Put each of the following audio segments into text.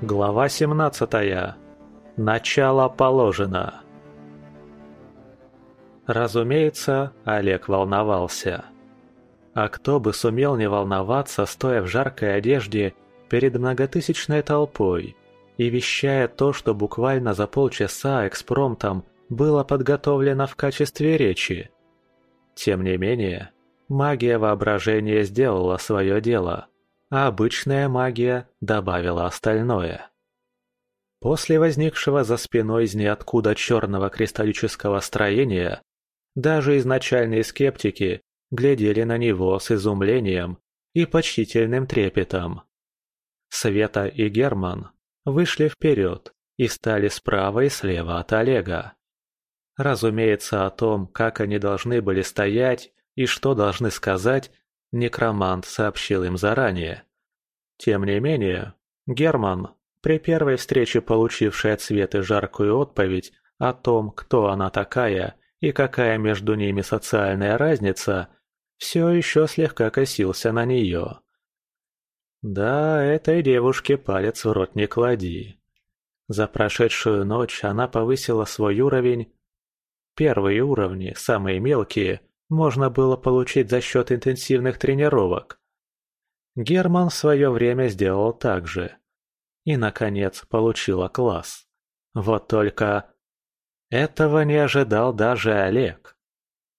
Глава 17. Начало положено. Разумеется, Олег волновался. А кто бы сумел не волноваться, стоя в жаркой одежде перед многотысячной толпой и вещая то, что буквально за полчаса экспромтом было подготовлено в качестве речи. Тем не менее, магия воображения сделала свое дело, а обычная магия добавила остальное. После возникшего за спиной из ниоткуда черного кристаллического строения, даже изначальные скептики глядели на него с изумлением и почтительным трепетом. Света и Герман вышли вперед и стали справа и слева от Олега. Разумеется, о том, как они должны были стоять и что должны сказать, некромант сообщил им заранее. Тем не менее, Герман, при первой встрече получивший от Светы жаркую отповедь о том, кто она такая и какая между ними социальная разница, все еще слегка косился на нее. Да, этой девушке палец в рот не клади. За прошедшую ночь она повысила свой уровень Первые уровни, самые мелкие, можно было получить за счет интенсивных тренировок. Герман в свое время сделал так же. И, наконец, получила класс. Вот только... Этого не ожидал даже Олег.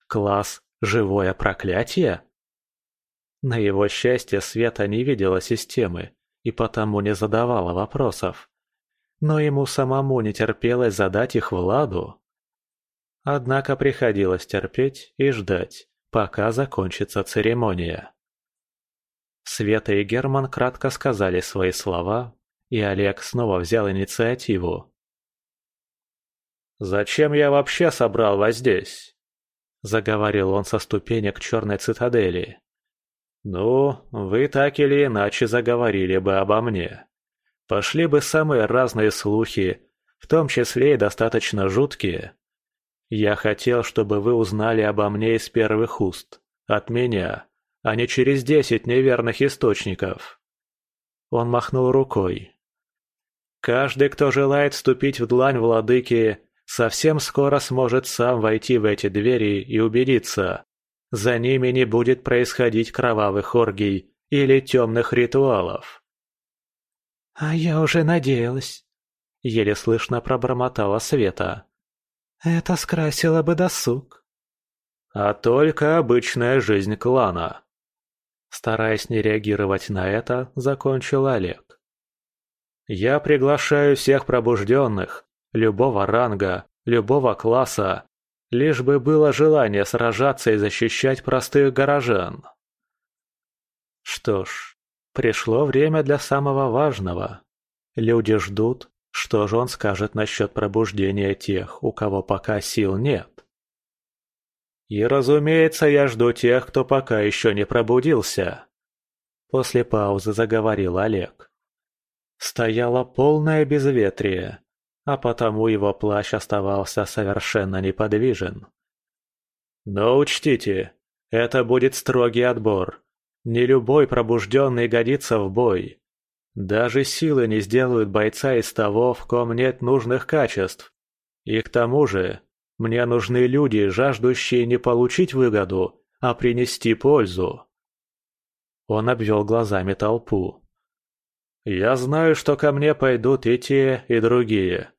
Класс «Живое проклятие»? На его счастье Света не видела системы и потому не задавала вопросов. Но ему самому не терпелось задать их Владу. Однако приходилось терпеть и ждать, пока закончится церемония. Света и Герман кратко сказали свои слова, и Олег снова взял инициативу. «Зачем я вообще собрал вас здесь?» – заговорил он со ступенек черной цитадели. «Ну, вы так или иначе заговорили бы обо мне. Пошли бы самые разные слухи, в том числе и достаточно жуткие. Я хотел, чтобы вы узнали обо мне из первых уст, от меня, а не через десять неверных источников. Он махнул рукой. Каждый, кто желает вступить в длань владыки, совсем скоро сможет сам войти в эти двери и убедиться. За ними не будет происходить кровавых оргий или темных ритуалов. «А я уже надеялась», — еле слышно пробормотала Света. Это скрасило бы досуг. А только обычная жизнь клана. Стараясь не реагировать на это, закончил Олег. Я приглашаю всех пробужденных, любого ранга, любого класса, лишь бы было желание сражаться и защищать простых горожан. Что ж, пришло время для самого важного. Люди ждут, что же он скажет насчет пробуждения тех, у кого пока сил нет? И, разумеется, я жду тех, кто пока еще не пробудился. После паузы заговорил Олег. Стояло полное безветрие, а потому его плащ оставался совершенно неподвижен. Но учтите, это будет строгий отбор. Не любой пробужденный годится в бой. Даже силы не сделают бойца из того, в ком нет нужных качеств. И к тому же, мне нужны люди, жаждущие не получить выгоду, а принести пользу. Он обвел глазами толпу. «Я знаю, что ко мне пойдут и те, и другие.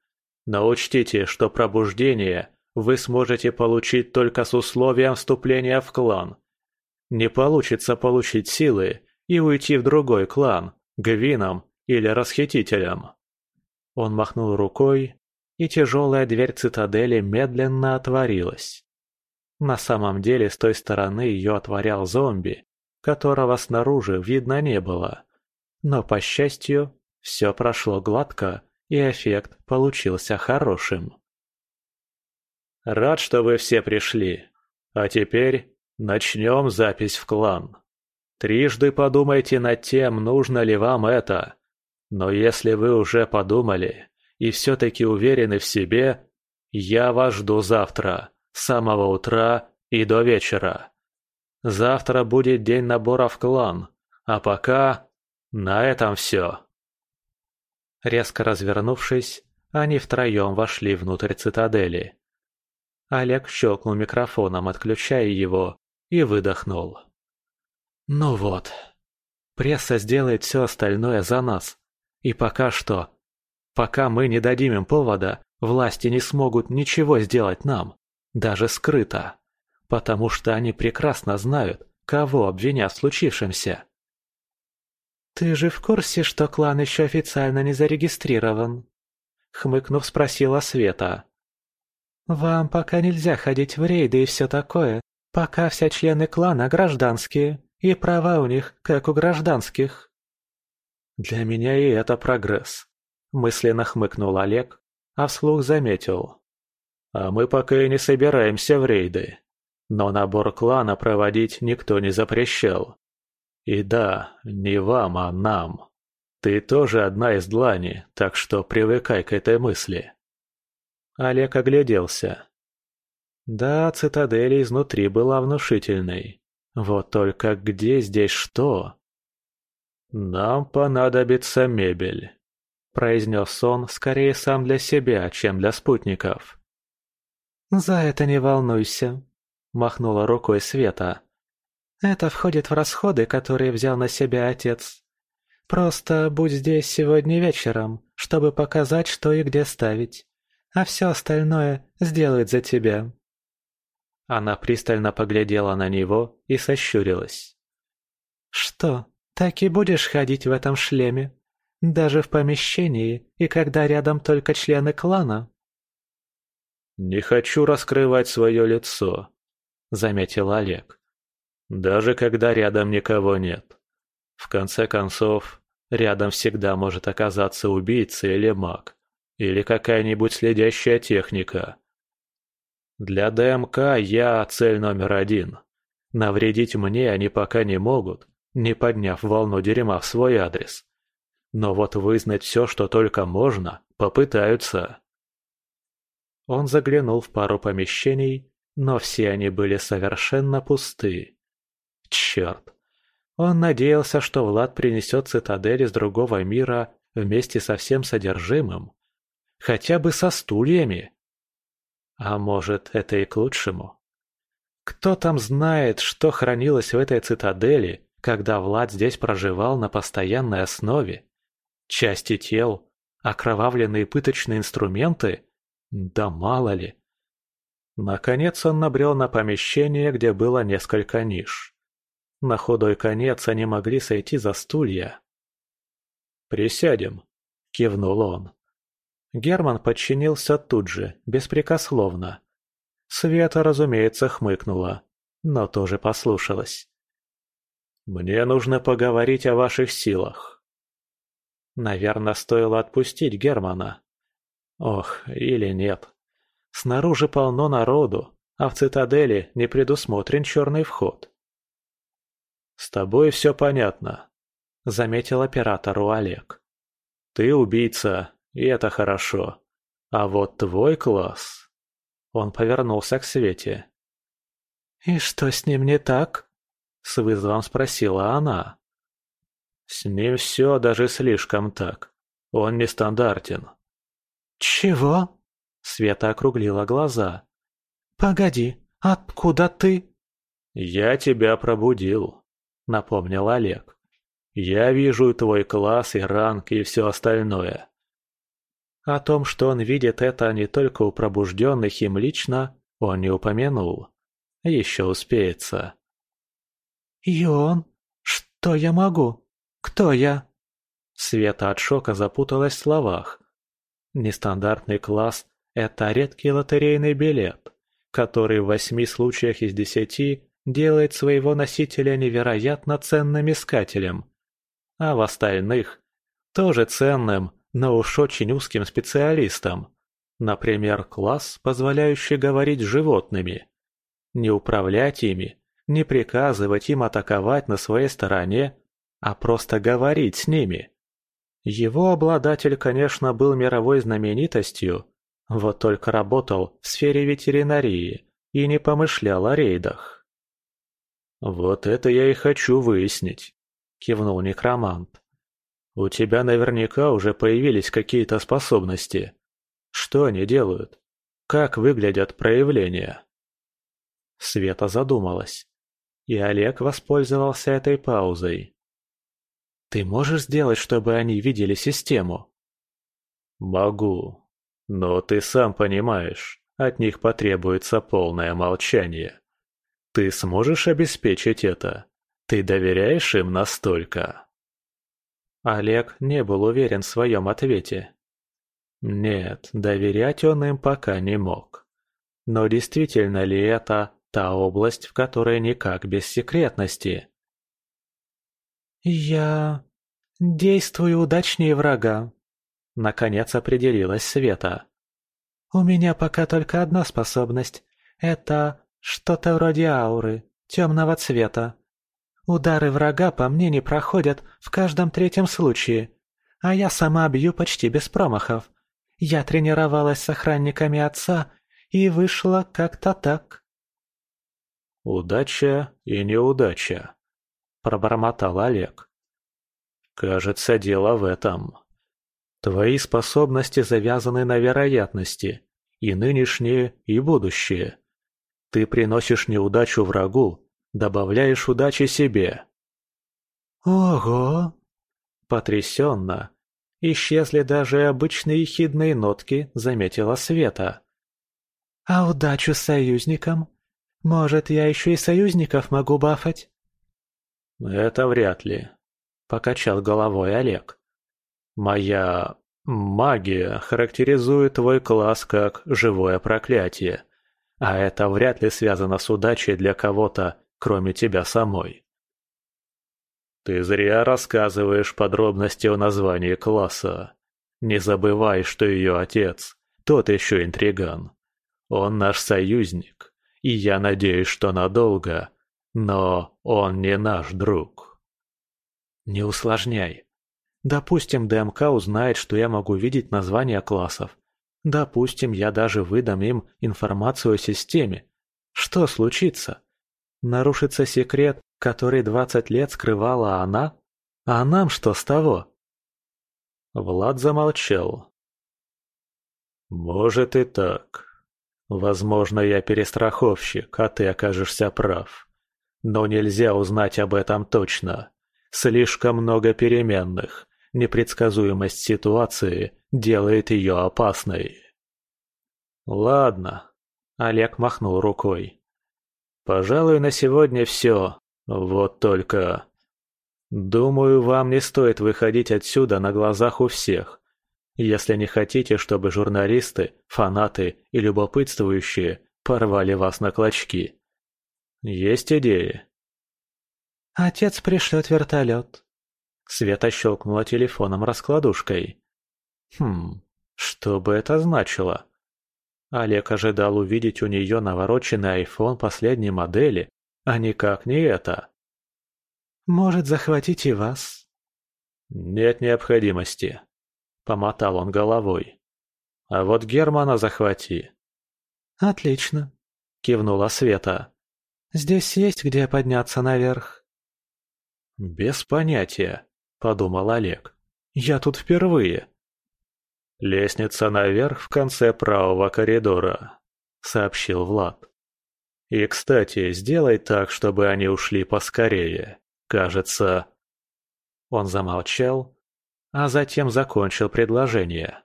Но учтите, что пробуждение вы сможете получить только с условием вступления в клан. Не получится получить силы и уйти в другой клан, Гвином или Расхитителем. Он махнул рукой, и тяжелая дверь цитадели медленно отворилась. На самом деле с той стороны ее отворял зомби, которого снаружи видно не было. Но, по счастью, все прошло гладко, и эффект получился хорошим. «Рад, что вы все пришли. А теперь начнем запись в клан». Трижды подумайте над тем, нужно ли вам это. Но если вы уже подумали и все-таки уверены в себе, я вас жду завтра, с самого утра и до вечера. Завтра будет день набора в клан, а пока на этом все. Резко развернувшись, они втроем вошли внутрь цитадели. Олег щелкнул микрофоном, отключая его, и выдохнул. «Ну вот. Пресса сделает все остальное за нас. И пока что, пока мы не дадим им повода, власти не смогут ничего сделать нам, даже скрыто, потому что они прекрасно знают, кого обвинят в случившемся. «Ты же в курсе, что клан еще официально не зарегистрирован?» Хмыкнув, спросила Света. «Вам пока нельзя ходить в рейды и все такое, пока все члены клана гражданские, и права у них, как у гражданских». «Для меня и это прогресс», — мысленно хмыкнул Олег, а вслух заметил. «А мы пока и не собираемся в рейды, но набор клана проводить никто не запрещал. И да, не вам, а нам. Ты тоже одна из длани, так что привыкай к этой мысли. Олег огляделся. Да, цитадель изнутри была внушительной. Вот только где здесь что? «Нам понадобится мебель», — произнес он скорее сам для себя, чем для спутников. «За это не волнуйся», — махнула рукой Света. Это входит в расходы, которые взял на себя отец. Просто будь здесь сегодня вечером, чтобы показать, что и где ставить. А все остальное сделают за тебя». Она пристально поглядела на него и сощурилась. «Что, так и будешь ходить в этом шлеме? Даже в помещении и когда рядом только члены клана?» «Не хочу раскрывать свое лицо», — заметил Олег даже когда рядом никого нет. В конце концов, рядом всегда может оказаться убийца или маг, или какая-нибудь следящая техника. Для ДМК я цель номер один. Навредить мне они пока не могут, не подняв волну дерьма в свой адрес. Но вот вызнать все, что только можно, попытаются. Он заглянул в пару помещений, но все они были совершенно пусты. Черт. Он надеялся, что Влад принесет цитадель из другого мира вместе со всем содержимым. Хотя бы со стульями. А может, это и к лучшему. Кто там знает, что хранилось в этой цитадели, когда Влад здесь проживал на постоянной основе? Части тел, окровавленные пыточные инструменты? Да мало ли. Наконец он набрел на помещение, где было несколько ниш. На худой конец они могли сойти за стулья. «Присядем», — кивнул он. Герман подчинился тут же, беспрекословно. Света, разумеется, хмыкнула, но тоже послушалась. «Мне нужно поговорить о ваших силах». Наверное, стоило отпустить Германа. Ох, или нет. Снаружи полно народу, а в цитадели не предусмотрен черный вход. «С тобой все понятно», — заметил оператору Олег. «Ты убийца, и это хорошо. А вот твой класс...» Он повернулся к Свете. «И что с ним не так?» — с вызовом спросила она. «С ним все даже слишком так. Он нестандартен». «Чего?» — Света округлила глаза. «Погоди, откуда ты?» «Я тебя пробудил», напомнил Олег. «Я вижу твой класс и ранг и все остальное». О том, что он видит это не только у пробужденных им лично, он не упомянул. Еще успеется. «И он? Что я могу? Кто я?» Света от шока запуталась в словах. Нестандартный класс – это редкий лотерейный билет, который в восьми случаях из десяти делает своего носителя невероятно ценным искателем, а в остальных – тоже ценным, но уж очень узким специалистом. Например, класс, позволяющий говорить с животными. Не управлять ими, не приказывать им атаковать на своей стороне, а просто говорить с ними. Его обладатель, конечно, был мировой знаменитостью, вот только работал в сфере ветеринарии и не помышлял о рейдах. «Вот это я и хочу выяснить», — кивнул некромант. У тебя наверняка уже появились какие-то способности. Что они делают? Как выглядят проявления?» Света задумалась, и Олег воспользовался этой паузой. «Ты можешь сделать, чтобы они видели систему?» «Могу. Но ты сам понимаешь, от них потребуется полное молчание. Ты сможешь обеспечить это? Ты доверяешь им настолько?» Олег не был уверен в своем ответе. Нет, доверять он им пока не мог. Но действительно ли это та область, в которой никак без секретности? «Я... действую удачнее врага», — наконец определилась Света. «У меня пока только одна способность. Это что-то вроде ауры, темного цвета. Удары врага по мне не проходят в каждом третьем случае, а я сама бью почти без промахов. Я тренировалась с охранниками отца и вышла как-то так. «Удача и неудача», — пробормотал Олег. «Кажется, дело в этом. Твои способности завязаны на вероятности, и нынешние, и будущее. Ты приносишь неудачу врагу, добавляешь удачи себе». «Ого!» Потрясенно. Исчезли даже обычные ехидные нотки, заметила Света. «А удачу союзникам? Может, я еще и союзников могу бафать?» «Это вряд ли», — покачал головой Олег. «Моя магия характеризует твой класс как живое проклятие, а это вряд ли связано с удачей для кого-то, кроме тебя самой. Ты зря рассказываешь подробности о названии класса. Не забывай, что ее отец – тот еще интриган. Он наш союзник, и я надеюсь, что надолго, но он не наш друг. Не усложняй. Допустим, ДМК узнает, что я могу видеть названия классов. Допустим, я даже выдам им информацию о системе. Что случится? Нарушится секрет, который двадцать лет скрывала она? А нам что с того? Влад замолчал. «Может и так. Возможно, я перестраховщик, а ты окажешься прав. Но нельзя узнать об этом точно. Слишком много переменных. Непредсказуемость ситуации делает ее опасной». «Ладно», — Олег махнул рукой. Пожалуй, на сегодня все. Вот только... Думаю, вам не стоит выходить отсюда на глазах у всех. Если не хотите, чтобы журналисты, фанаты и любопытствующие порвали вас на клочки. Есть идеи? Отец пришлет вертолет. Света щелкнула телефоном раскладушкой. Хм, что бы это значило? Олег ожидал увидеть у нее навороченный айфон последней модели, а никак не это. «Может, захватить и вас?» «Нет необходимости», — помотал он головой. «А вот Германа захвати». «Отлично», — кивнула Света. «Здесь есть где подняться наверх?» «Без понятия», — подумал Олег. «Я тут впервые». «Лестница наверх в конце правого коридора», — сообщил Влад. «И, кстати, сделай так, чтобы они ушли поскорее. Кажется...» Он замолчал, а затем закончил предложение.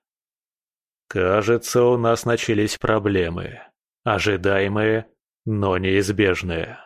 «Кажется, у нас начались проблемы. Ожидаемые, но неизбежные».